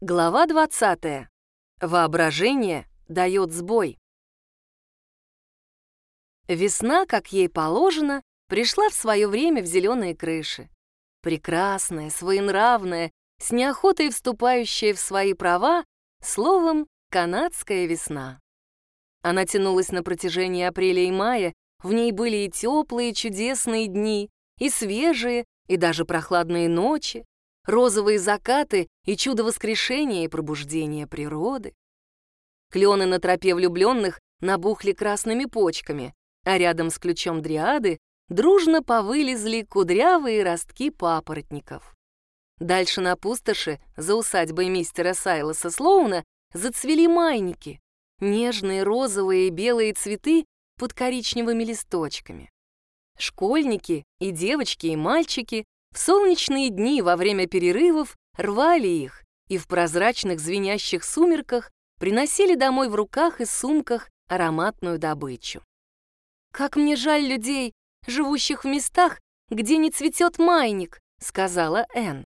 Глава 20. Воображение дает сбой. Весна, как ей положено, пришла в свое время в зеленые крыши. Прекрасная, своенравная, с неохотой вступающая в свои права, словом, канадская весна. Она тянулась на протяжении апреля и мая, в ней были и теплые, чудесные дни, и свежие, и даже прохладные ночи, розовые закаты и чудо воскрешения и пробуждения природы. Клены на тропе влюбленных набухли красными почками, а рядом с ключом дриады дружно повылезли кудрявые ростки папоротников. Дальше на пустоши, за усадьбой мистера Сайлоса Слоуна, зацвели майники, нежные розовые и белые цветы под коричневыми листочками. Школьники и девочки, и мальчики солнечные дни во время перерывов рвали их и в прозрачных звенящих сумерках приносили домой в руках и сумках ароматную добычу. «Как мне жаль людей, живущих в местах, где не цветет майник», — сказала Энн.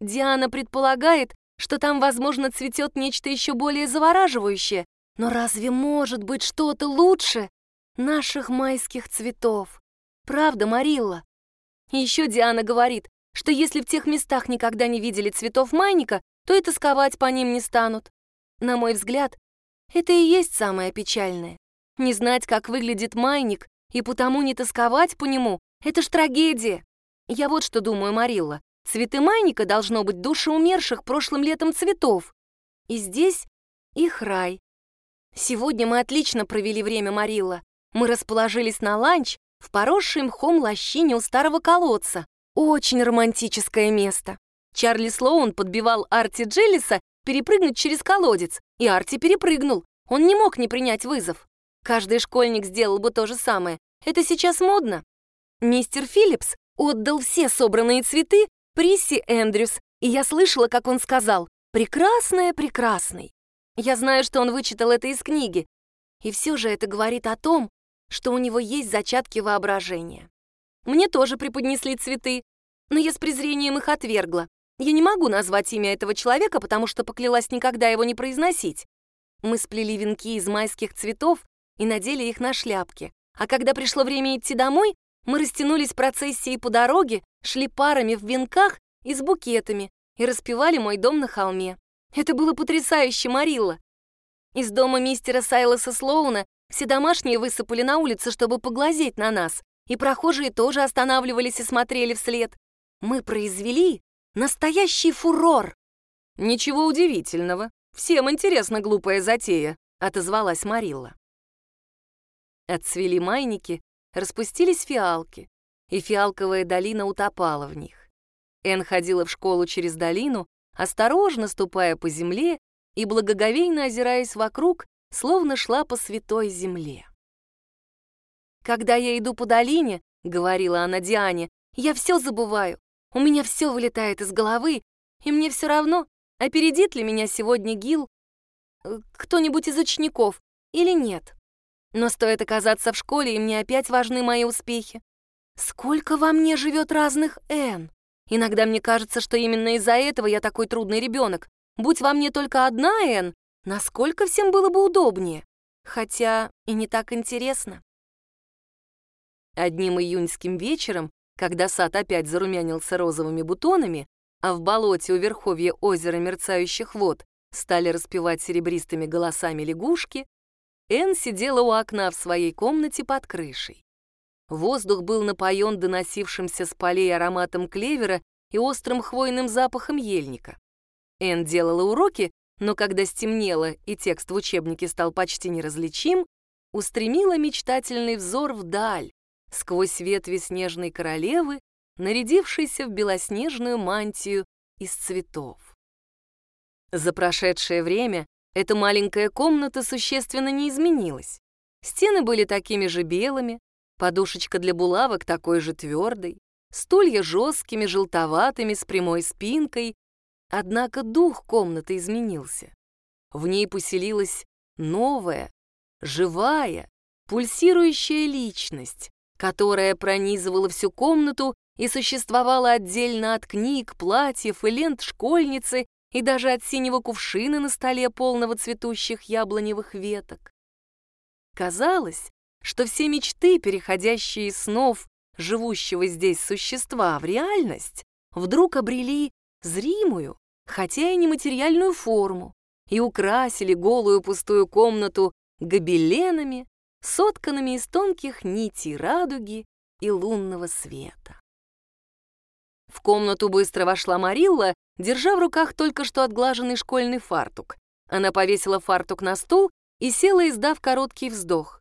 Диана предполагает, что там, возможно, цветет нечто еще более завораживающее, но разве может быть что-то лучше наших майских цветов? Правда, Марилла? Еще Диана говорит, что если в тех местах никогда не видели цветов майника, то и тосковать по ним не станут. На мой взгляд, это и есть самое печальное. Не знать, как выглядит майник, и потому не тосковать по нему — это ж трагедия. Я вот что думаю, Марилла. Цветы майника должно быть души умерших прошлым летом цветов. И здесь их рай. Сегодня мы отлично провели время, Марилла. Мы расположились на ланч, в поросшей мхом лощине у старого колодца. Очень романтическое место. Чарли Слоун подбивал Арти Джеллиса перепрыгнуть через колодец, и Арти перепрыгнул. Он не мог не принять вызов. Каждый школьник сделал бы то же самое. Это сейчас модно. Мистер Филлипс отдал все собранные цветы Присси Эндрюс, и я слышала, как он сказал «прекрасная, прекрасный». Я знаю, что он вычитал это из книги. И все же это говорит о том, что у него есть зачатки воображения. Мне тоже преподнесли цветы, но я с презрением их отвергла. Я не могу назвать имя этого человека, потому что поклялась никогда его не произносить. Мы сплели венки из майских цветов и надели их на шляпки. А когда пришло время идти домой, мы растянулись процессией по дороге, шли парами в венках и с букетами и распевали «Мой дом на холме». Это было потрясающе, Марилла. Из дома мистера Сайлоса Слоуна все домашние высыпали на улице, чтобы поглазеть на нас, и прохожие тоже останавливались и смотрели вслед. Мы произвели настоящий фурор. «Ничего удивительного. Всем интересна глупая затея», — отозвалась Марилла. Отцвели майники, распустились фиалки, и фиалковая долина утопала в них. Эн ходила в школу через долину, осторожно ступая по земле и благоговейно озираясь вокруг, словно шла по святой земле. «Когда я иду по долине», — говорила она Диане, — «я все забываю, у меня все вылетает из головы, и мне все равно, опередит ли меня сегодня Гил, э, кто-нибудь из учеников или нет. Но стоит оказаться в школе, и мне опять важны мои успехи. Сколько во мне живет разных Н. Иногда мне кажется, что именно из-за этого я такой трудный ребенок. Будь во мне только одна Н, Насколько всем было бы удобнее, хотя и не так интересно. Одним июньским вечером, когда сад опять зарумянился розовыми бутонами, а в болоте у верховья озера мерцающих вод стали распевать серебристыми голосами лягушки, Энн сидела у окна в своей комнате под крышей. Воздух был напоен доносившимся с полей ароматом клевера и острым хвойным запахом ельника. Энн делала уроки но когда стемнело и текст в учебнике стал почти неразличим, устремила мечтательный взор вдаль, сквозь ветви снежной королевы, нарядившейся в белоснежную мантию из цветов. За прошедшее время эта маленькая комната существенно не изменилась. Стены были такими же белыми, подушечка для булавок такой же твердой, стулья жесткими, желтоватыми, с прямой спинкой, Однако дух комнаты изменился. В ней поселилась новая, живая, пульсирующая личность, которая пронизывала всю комнату и существовала отдельно от книг, платьев и лент школьницы и даже от синего кувшина на столе, полного цветущих яблоневых веток. Казалось, что все мечты, переходящие из снов живущего здесь существа в реальность, вдруг обрели зримую, хотя и нематериальную форму, и украсили голую пустую комнату гобеленами, сотканными из тонких нитей радуги и лунного света. В комнату быстро вошла Марилла, держа в руках только что отглаженный школьный фартук. Она повесила фартук на стул и села, издав короткий вздох.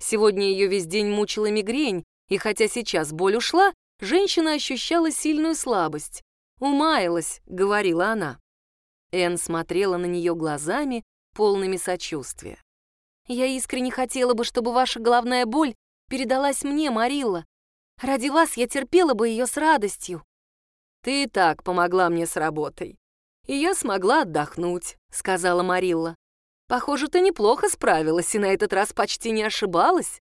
Сегодня ее весь день мучила мигрень, и хотя сейчас боль ушла, женщина ощущала сильную слабость. «Умаялась», — говорила она. Энн смотрела на нее глазами, полными сочувствия. «Я искренне хотела бы, чтобы ваша головная боль передалась мне, Марилла. Ради вас я терпела бы ее с радостью». «Ты и так помогла мне с работой. И я смогла отдохнуть», — сказала Марилла. «Похоже, ты неплохо справилась и на этот раз почти не ошибалась.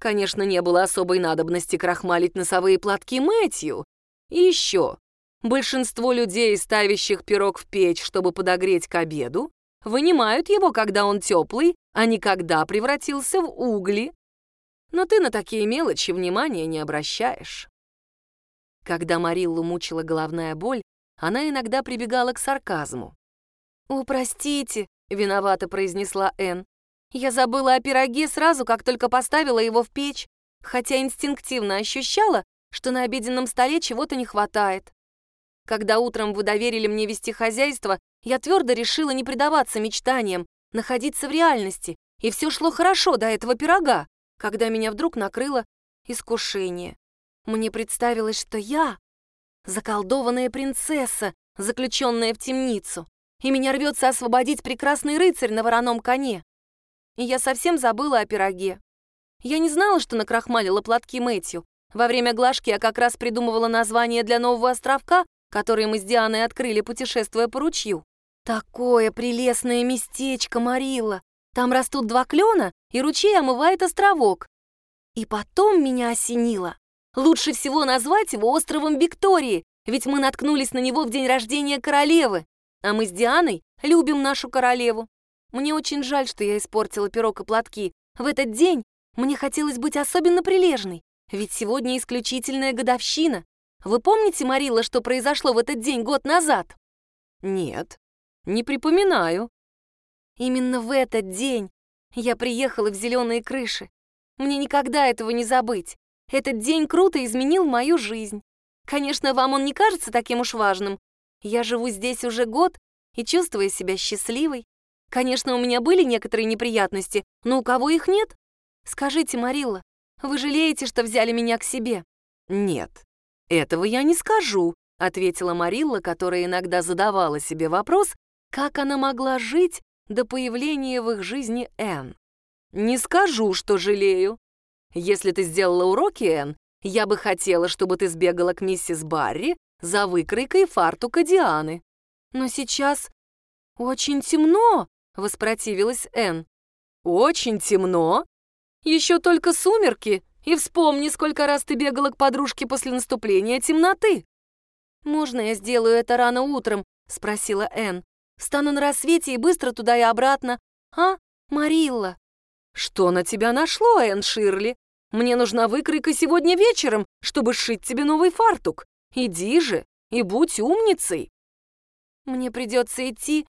Конечно, не было особой надобности крахмалить носовые платки Мэтью. И еще, большинство людей, ставящих пирог в печь, чтобы подогреть к обеду, вынимают его, когда он теплый, а не когда превратился в угли. Но ты на такие мелочи внимания не обращаешь. Когда Мариллу мучила головная боль, она иногда прибегала к сарказму. «О, простите», — виновато произнесла Энн. «Я забыла о пироге сразу, как только поставила его в печь, хотя инстинктивно ощущала, что на обеденном столе чего-то не хватает. Когда утром вы доверили мне вести хозяйство, я твердо решила не предаваться мечтаниям, находиться в реальности, и все шло хорошо до этого пирога, когда меня вдруг накрыло искушение. Мне представилось, что я — заколдованная принцесса, заключенная в темницу, и меня рвется освободить прекрасный рыцарь на вороном коне. И я совсем забыла о пироге. Я не знала, что накрахмалила платки Мэтью. Во время глажки я как раз придумывала название для нового островка, который мы с Дианой открыли, путешествуя по ручью. Такое прелестное местечко, Марилла. Там растут два клена, и ручей омывает островок. И потом меня осенило. Лучше всего назвать его островом Виктории, ведь мы наткнулись на него в день рождения королевы. А мы с Дианой любим нашу королеву. Мне очень жаль, что я испортила пирог и платки. В этот день мне хотелось быть особенно прилежной, ведь сегодня исключительная годовщина. Вы помните, Марила, что произошло в этот день год назад? Нет, не припоминаю. Именно в этот день я приехала в зеленые крыши. Мне никогда этого не забыть. Этот день круто изменил мою жизнь. Конечно, вам он не кажется таким уж важным. Я живу здесь уже год и чувствую себя счастливой. Конечно, у меня были некоторые неприятности, но у кого их нет? Скажите, Марилла, вы жалеете, что взяли меня к себе? Нет, этого я не скажу, ответила Марилла, которая иногда задавала себе вопрос, как она могла жить до появления в их жизни Энн. Не скажу, что жалею. Если ты сделала уроки, Энн, я бы хотела, чтобы ты сбегала к миссис Барри за выкройкой фартука Дианы. Но сейчас очень темно, воспротивилась Энн. Очень темно? Еще только сумерки, и вспомни, сколько раз ты бегала к подружке после наступления темноты. «Можно я сделаю это рано утром?» — спросила Энн. «Встану на рассвете и быстро туда и обратно. А, Марилла?» «Что на тебя нашло, Энн Ширли? Мне нужна выкройка сегодня вечером, чтобы сшить тебе новый фартук. Иди же и будь умницей!» «Мне придется идти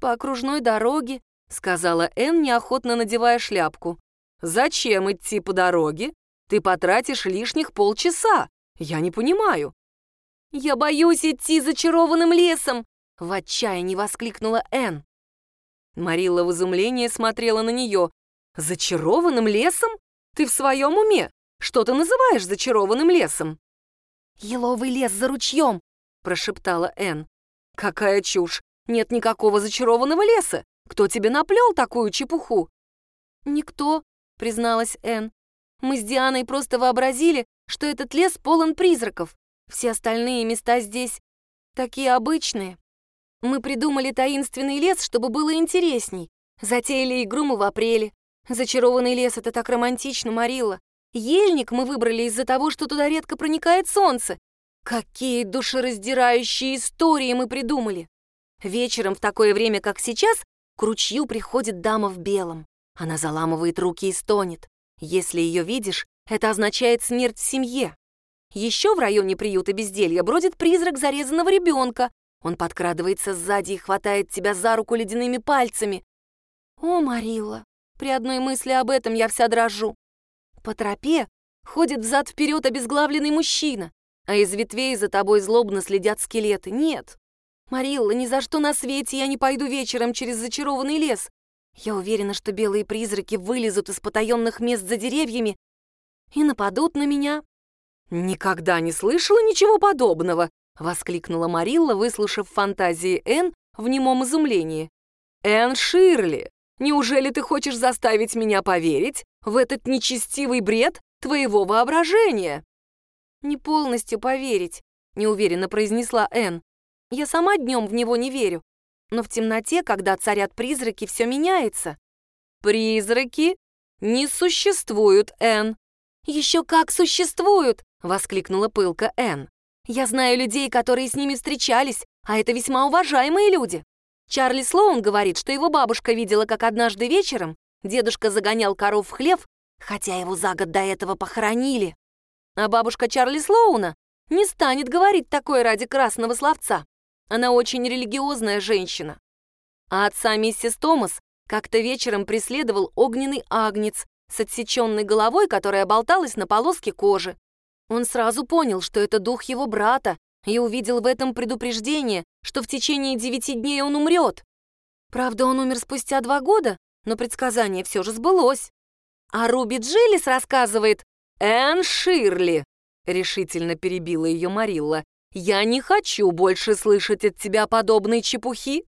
по окружной дороге», — сказала Энн, неохотно надевая шляпку. «Зачем идти по дороге? Ты потратишь лишних полчаса. Я не понимаю». «Я боюсь идти зачарованным лесом!» — в отчаянии воскликнула Энн. Марилла в изумлении смотрела на нее. «Зачарованным лесом? Ты в своем уме? Что ты называешь зачарованным лесом?» «Еловый лес за ручьем», — прошептала Энн. «Какая чушь! Нет никакого зачарованного леса! Кто тебе наплел такую чепуху?» «Никто», — призналась Энн. «Мы с Дианой просто вообразили, что этот лес полон призраков. Все остальные места здесь такие обычные. Мы придумали таинственный лес, чтобы было интересней. Затеяли игру мы в апреле. Зачарованный лес — это так романтично, Марилла. Ельник мы выбрали из-за того, что туда редко проникает солнце. Какие душераздирающие истории мы придумали! Вечером в такое время, как сейчас, к ручью приходит дама в белом. Она заламывает руки и стонет. Если ее видишь, это означает смерть в семье. Еще в районе приюта безделья бродит призрак зарезанного ребенка. Он подкрадывается сзади и хватает тебя за руку ледяными пальцами. О, Марилла, при одной мысли об этом я вся дрожу. По тропе ходит взад-вперед обезглавленный мужчина, а из ветвей за тобой злобно следят скелеты. Нет, Марилла, ни за что на свете я не пойду вечером через зачарованный лес. Я уверена, что белые призраки вылезут из потаенных мест за деревьями и нападут на меня. «Никогда не слышала ничего подобного!» — воскликнула Марилла, выслушав фантазии Энн в немом изумлении. «Энн Ширли, неужели ты хочешь заставить меня поверить в этот нечестивый бред твоего воображения?» «Не полностью поверить», — неуверенно произнесла Энн. «Я сама днем в него не верю. Но в темноте, когда царят призраки, все меняется». «Призраки не существуют, Энн». «Еще как существуют!» — воскликнула пылка Энн. «Я знаю людей, которые с ними встречались, а это весьма уважаемые люди. Чарли Слоун говорит, что его бабушка видела, как однажды вечером дедушка загонял коров в хлев, хотя его за год до этого похоронили. А бабушка Чарли Слоуна не станет говорить такое ради красного словца. Она очень религиозная женщина. А отца миссис Томас как-то вечером преследовал огненный агнец с отсеченной головой, которая болталась на полоске кожи. Он сразу понял, что это дух его брата, и увидел в этом предупреждение, что в течение девяти дней он умрет. Правда, он умер спустя два года, но предсказание все же сбылось. А Руби Джиллис рассказывает «Энн Ширли», — решительно перебила ее Марилла, «я не хочу больше слышать от тебя подобной чепухи.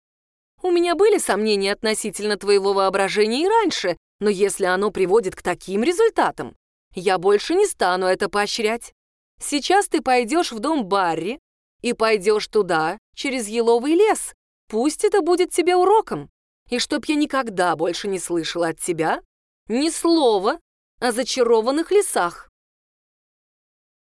У меня были сомнения относительно твоего воображения и раньше, но если оно приводит к таким результатам, я больше не стану это поощрять. Сейчас ты пойдешь в дом Барри и пойдешь туда, через еловый лес. Пусть это будет тебе уроком. И чтоб я никогда больше не слышала от тебя ни слова о зачарованных лесах.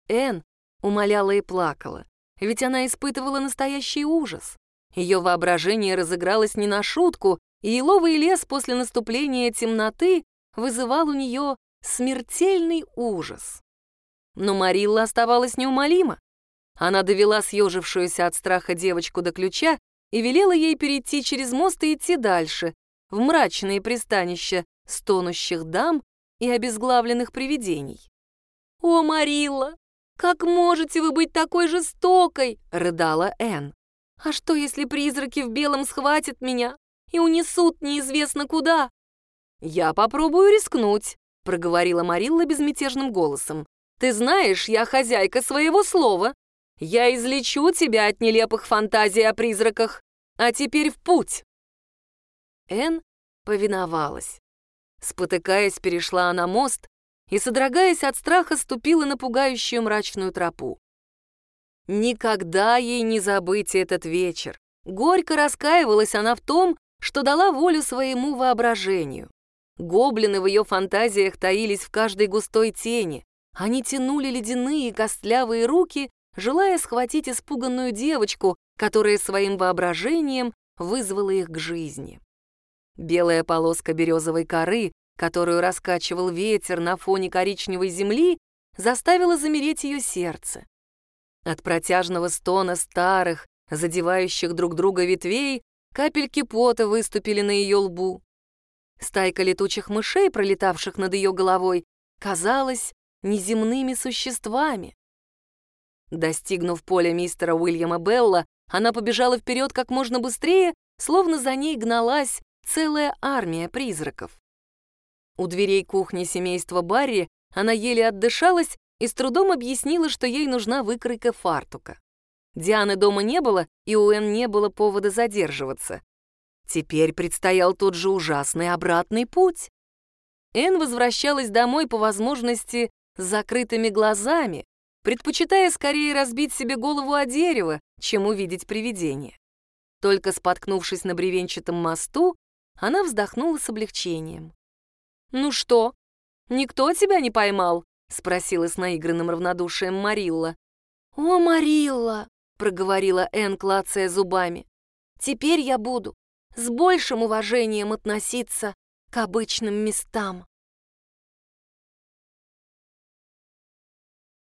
Эн умоляла и плакала, ведь она испытывала настоящий ужас. Ее воображение разыгралось не на шутку, и еловый лес после наступления темноты вызывал у нее смертельный ужас. Но Марилла оставалась неумолима. Она довела съежившуюся от страха девочку до ключа и велела ей перейти через мост и идти дальше, в мрачные пристанища стонущих дам и обезглавленных привидений. «О, Марилла, как можете вы быть такой жестокой?» — рыдала Энн. «А что, если призраки в белом схватят меня и унесут неизвестно куда?» «Я попробую рискнуть», — проговорила Марилла безмятежным голосом. «Ты знаешь, я хозяйка своего слова. Я излечу тебя от нелепых фантазий о призраках. А теперь в путь!» Энн повиновалась. Спотыкаясь, перешла она мост и, содрогаясь от страха, ступила на пугающую мрачную тропу. Никогда ей не забыть этот вечер. Горько раскаивалась она в том, что дала волю своему воображению. Гоблины в ее фантазиях таились в каждой густой тени. Они тянули ледяные костлявые руки, желая схватить испуганную девочку, которая своим воображением вызвала их к жизни. Белая полоска березовой коры, которую раскачивал ветер на фоне коричневой земли, заставила замереть ее сердце. От протяжного стона старых, задевающих друг друга ветвей, капельки пота выступили на ее лбу. Стайка летучих мышей, пролетавших над ее головой, казалась неземными существами. Достигнув поля мистера Уильяма Белла, она побежала вперед как можно быстрее, словно за ней гналась целая армия призраков. У дверей кухни семейства Барри она еле отдышалась и с трудом объяснила, что ей нужна выкройка фартука. Дианы дома не было, и у Энн не было повода задерживаться. Теперь предстоял тот же ужасный обратный путь. Энн возвращалась домой по возможности с закрытыми глазами, предпочитая скорее разбить себе голову о дерево, чем увидеть привидение. Только споткнувшись на бревенчатом мосту, она вздохнула с облегчением. «Ну что, никто тебя не поймал?» — спросила с наигранным равнодушием Марилла. «О, Марилла!» — проговорила Энн, клацая зубами. Теперь я буду с большим уважением относиться к обычным местам.